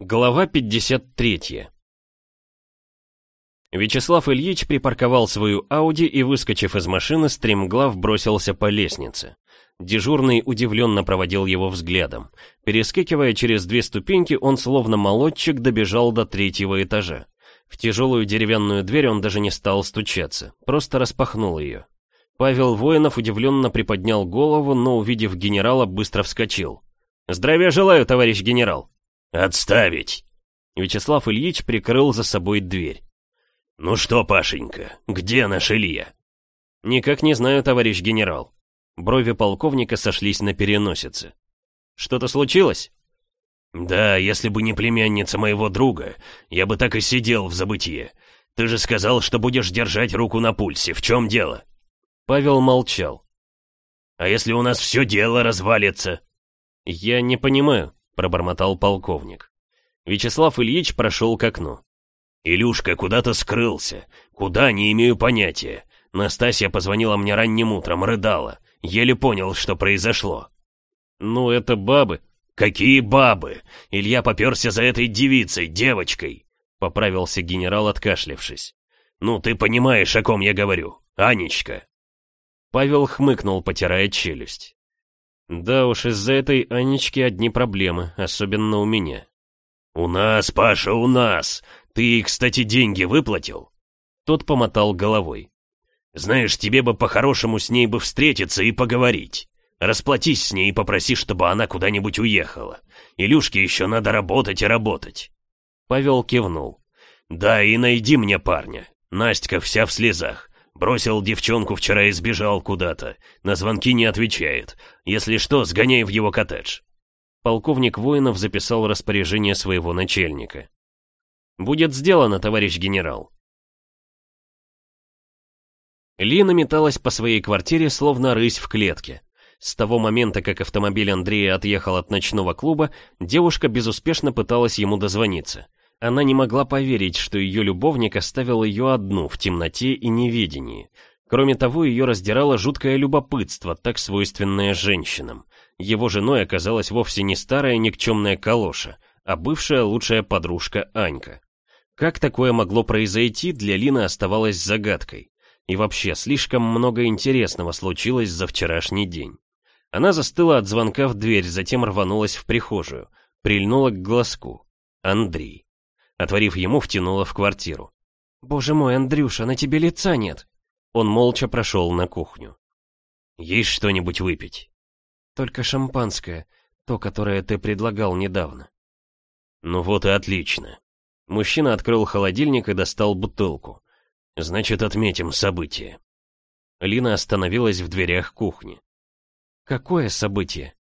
Глава 53 Вячеслав Ильич припарковал свою Ауди и, выскочив из машины, стремглав бросился по лестнице. Дежурный удивленно проводил его взглядом. Перескакивая через две ступеньки, он словно молодчик добежал до третьего этажа. В тяжелую деревянную дверь он даже не стал стучаться, просто распахнул ее. Павел Воинов удивленно приподнял голову, но, увидев генерала, быстро вскочил. «Здравия желаю, товарищ генерал!» «Отставить!» Вячеслав Ильич прикрыл за собой дверь. «Ну что, Пашенька, где наш Илья?» «Никак не знаю, товарищ генерал». Брови полковника сошлись на переносице. «Что-то случилось?» «Да, если бы не племянница моего друга, я бы так и сидел в забытье. Ты же сказал, что будешь держать руку на пульсе. В чем дело?» Павел молчал. «А если у нас все дело развалится?» «Я не понимаю», — пробормотал полковник. Вячеслав Ильич прошел к окну. Илюшка куда-то скрылся. Куда, не имею понятия. Настасья позвонила мне ранним утром, рыдала. Еле понял, что произошло. Ну, это бабы. Какие бабы? Илья поперся за этой девицей, девочкой. Поправился генерал, откашлившись. Ну, ты понимаешь, о ком я говорю. Анечка. Павел хмыкнул, потирая челюсть. Да уж, из-за этой Анечки одни проблемы, особенно у меня. «У нас, Паша, у нас. Ты кстати, деньги выплатил?» Тот помотал головой. «Знаешь, тебе бы по-хорошему с ней бы встретиться и поговорить. Расплатись с ней и попроси, чтобы она куда-нибудь уехала. Илюшке еще надо работать и работать». Павел кивнул. «Да, и найди мне парня. Настя вся в слезах. Бросил девчонку вчера и сбежал куда-то. На звонки не отвечает. Если что, сгоняй в его коттедж». Полковник Воинов записал распоряжение своего начальника. «Будет сделано, товарищ генерал». Лина металась по своей квартире, словно рысь в клетке. С того момента, как автомобиль Андрея отъехал от ночного клуба, девушка безуспешно пыталась ему дозвониться. Она не могла поверить, что ее любовник оставил ее одну в темноте и неведении. Кроме того, ее раздирало жуткое любопытство, так свойственное женщинам. Его женой оказалась вовсе не старая никчемная калоша, а бывшая лучшая подружка Анька. Как такое могло произойти, для Лины оставалось загадкой. И вообще, слишком много интересного случилось за вчерашний день. Она застыла от звонка в дверь, затем рванулась в прихожую, прильнула к глазку. Андрей. Отворив ему, втянула в квартиру. «Боже мой, Андрюша, на тебе лица нет!» Он молча прошел на кухню. «Есть что-нибудь выпить?» «Только шампанское, то, которое ты предлагал недавно». «Ну вот и отлично. Мужчина открыл холодильник и достал бутылку. «Значит, отметим событие». Лина остановилась в дверях кухни. «Какое событие?»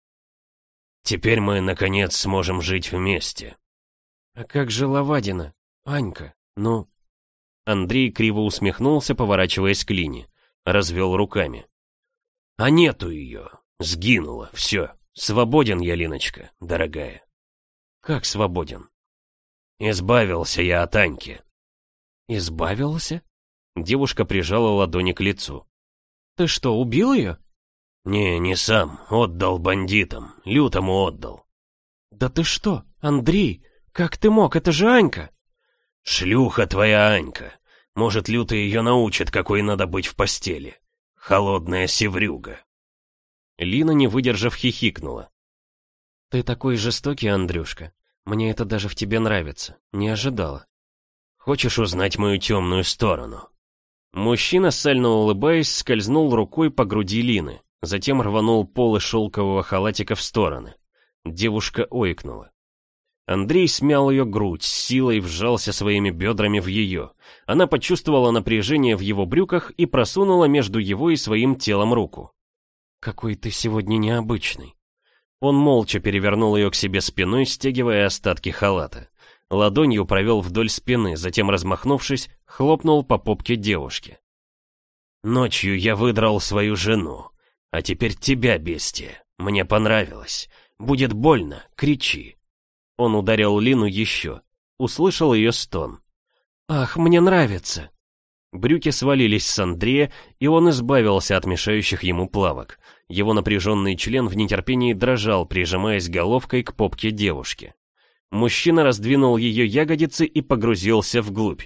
«Теперь мы, наконец, сможем жить вместе». «А как же Лавадина? Анька, ну...» Андрей криво усмехнулся, поворачиваясь к Лине. Развел руками. «А нету ее. Сгинула. Все. Свободен я, Линочка, дорогая». «Как свободен?» Избавился я от Аньки. Избавился? Девушка прижала ладони к лицу. Ты что, убил ее? Не, не сам. Отдал бандитам. Лютому отдал. Да ты что, Андрей? Как ты мог? Это же Анька. Шлюха твоя Анька. Может, Лютый ее научит, какой надо быть в постели. Холодная севрюга. Лина, не выдержав, хихикнула. Ты такой жестокий, Андрюшка. Мне это даже в тебе нравится. Не ожидала. Хочешь узнать мою темную сторону?» Мужчина, сально улыбаясь, скользнул рукой по груди Лины, затем рванул полы шелкового халатика в стороны. Девушка ойкнула. Андрей смял ее грудь, с силой вжался своими бедрами в ее. Она почувствовала напряжение в его брюках и просунула между его и своим телом руку. «Какой ты сегодня необычный», он молча перевернул ее к себе спиной, стягивая остатки халата. Ладонью провел вдоль спины, затем, размахнувшись, хлопнул по попке девушки. «Ночью я выдрал свою жену, а теперь тебя, бестия. Мне понравилось. Будет больно, кричи». Он ударил Лину еще. Услышал ее стон. «Ах, мне нравится!» Брюки свалились с Андрея, и он избавился от мешающих ему плавок. Его напряженный член в нетерпении дрожал, прижимаясь головкой к попке девушки. Мужчина раздвинул ее ягодицы и погрузился вглубь.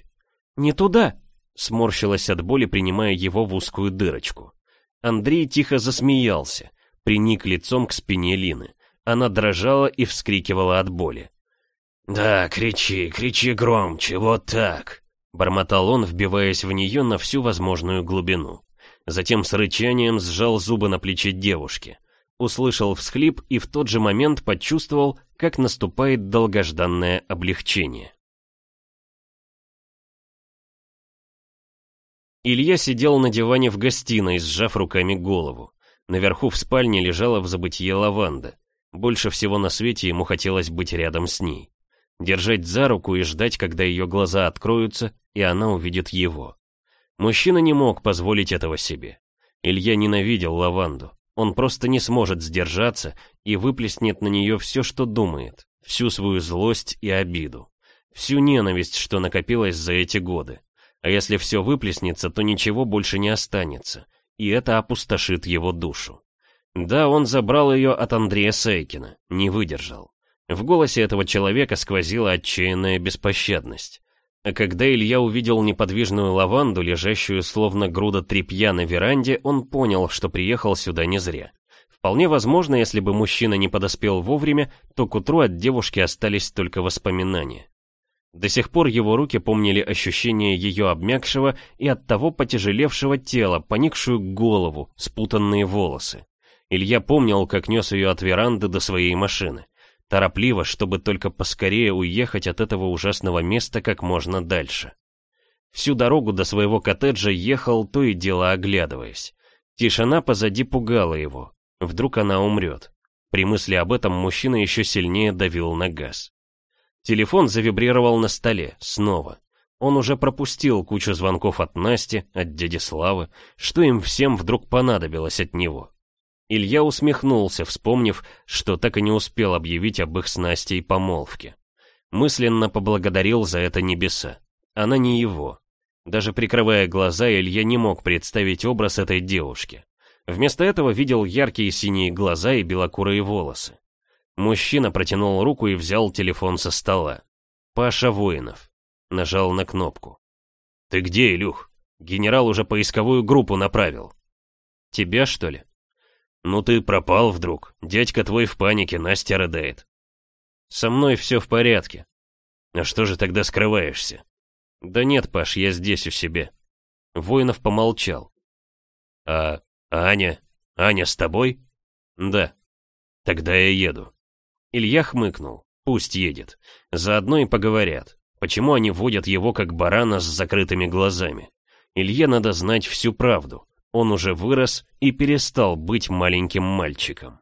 «Не туда!» — сморщилась от боли, принимая его в узкую дырочку. Андрей тихо засмеялся, приник лицом к спине Лины. Она дрожала и вскрикивала от боли. «Да, кричи, кричи громче, вот так!» Бормотал он, вбиваясь в нее на всю возможную глубину. Затем с рычанием сжал зубы на плече девушки. Услышал всхлип и в тот же момент почувствовал, как наступает долгожданное облегчение. Илья сидел на диване в гостиной, сжав руками голову. Наверху в спальне лежала в забытье лаванда. Больше всего на свете ему хотелось быть рядом с ней. Держать за руку и ждать, когда ее глаза откроются, и она увидит его. Мужчина не мог позволить этого себе. Илья ненавидел лаванду. Он просто не сможет сдержаться и выплеснет на нее все, что думает, всю свою злость и обиду, всю ненависть, что накопилась за эти годы. А если все выплеснется, то ничего больше не останется, и это опустошит его душу. Да, он забрал ее от Андрея Сейкина, не выдержал. В голосе этого человека сквозила отчаянная беспощадность. А когда Илья увидел неподвижную лаванду, лежащую словно груда тряпья на веранде, он понял, что приехал сюда не зря. Вполне возможно, если бы мужчина не подоспел вовремя, то к утру от девушки остались только воспоминания. До сих пор его руки помнили ощущение ее обмякшего и оттого потяжелевшего тела, поникшую голову, спутанные волосы. Илья помнил, как нес ее от веранды до своей машины. Торопливо, чтобы только поскорее уехать от этого ужасного места как можно дальше. Всю дорогу до своего коттеджа ехал, то и дело оглядываясь. Тишина позади пугала его. Вдруг она умрет. При мысли об этом мужчина еще сильнее давил на газ. Телефон завибрировал на столе, снова. Он уже пропустил кучу звонков от Насти, от дяди Славы, что им всем вдруг понадобилось от него. Илья усмехнулся, вспомнив, что так и не успел объявить об их с Настей помолвке. Мысленно поблагодарил за это небеса. Она не его. Даже прикрывая глаза, Илья не мог представить образ этой девушки. Вместо этого видел яркие синие глаза и белокурые волосы. Мужчина протянул руку и взял телефон со стола. Паша Воинов. Нажал на кнопку. «Ты где, Илюх? Генерал уже поисковую группу направил». «Тебя, что ли?» «Ну ты пропал вдруг. Дядька твой в панике, Настя рыдает». «Со мной все в порядке». «А что же тогда скрываешься?» «Да нет, Паш, я здесь у себя». Воинов помолчал. «А Аня? Аня с тобой?» «Да». «Тогда я еду». Илья хмыкнул. Пусть едет. Заодно и поговорят. Почему они водят его как барана с закрытыми глазами? Илье надо знать всю правду. Он уже вырос и перестал быть маленьким мальчиком.